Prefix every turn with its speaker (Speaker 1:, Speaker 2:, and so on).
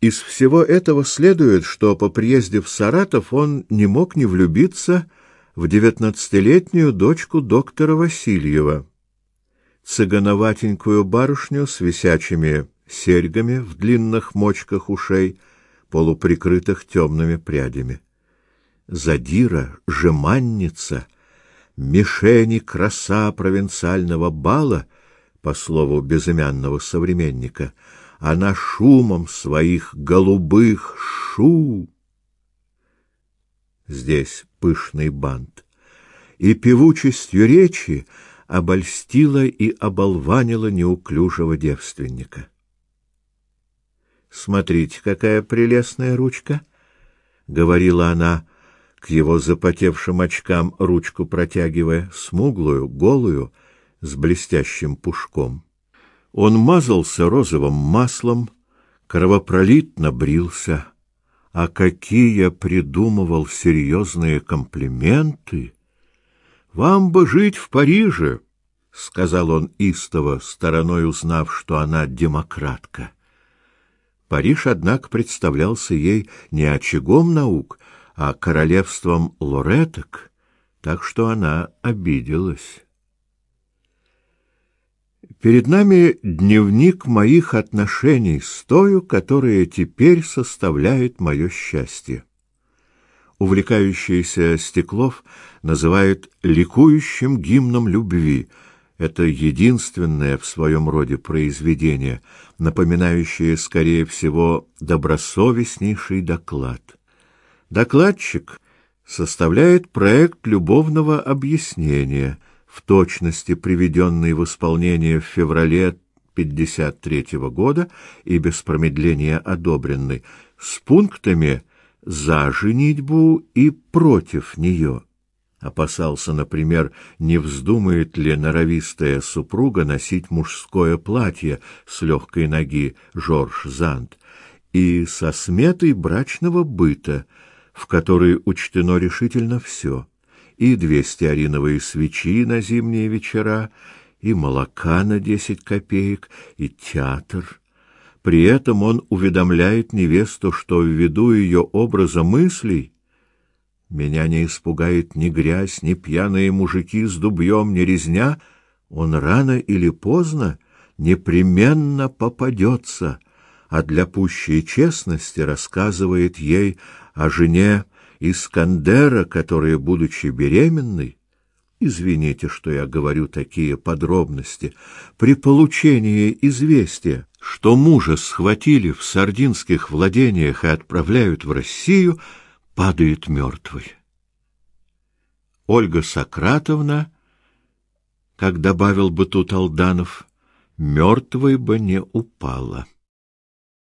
Speaker 1: Из всего этого следует, что по приезде в Саратов он не мог не влюбиться в девятнадцатилетнюю дочку доктора Васильева, цыгановатенькую барышню с висячими серьгами в длинных мочках ушей, полуприкрытых темными прядями. Задира, жеманница, мишени краса провинциального бала, по слову безымянного современника, она шумом своих голубых шу здесь пышный бант, и певучестью речи обольстила и оболванила неуклюжего девственника. Смотрите, какая прелестная ручка, говорила она, к его запотевшим очкам ручку протягивая, смуглую, голую, с блестящим пушком. Он мазался розовым маслом, кровопролитно брился, а какие придумывал серьезные комплименты. Вам бы жить в Париже, сказал он истово, стороной узнав, что она демократка. Париж, однако, представлялся ей не очагом наук, а королевством лореток, так что она обиделась. Перед нами дневник моих отношений с тою, которая теперь составляет мое счастье. Увлекающийся Стеклов называет ликующим гимном любви. Это единственное в своем роде произведение, напоминающее скорее всего добросовестнейший доклад. Докладчик составляет проект любовного объяснения — в точности приведенный в исполнение в феврале 53 -го года и без промедления одобренный, с пунктами за женитьбу и против нее. Опасался, например, не вздумает ли норовистая супруга носить мужское платье с легкой ноги Жорж Зант и со сметой брачного быта, в которой учтено решительно все и две стеариновые свечи на зимние вечера, и молока на десять копеек, и театр. При этом он уведомляет невесту, что ввиду ее образа мыслей меня не испугает ни грязь, ни пьяные мужики с дубьем, ни резня, он рано или поздно непременно попадется, а для пущей честности рассказывает ей о жене Искандера, которая, будучи беременной, извините, что я говорю такие подробности, при получении известия, что мужа схватили в сардинских владениях и отправляют в Россию, падает мертвой. Ольга Сократовна, как добавил бы тут Алданов, мертвой бы не упала.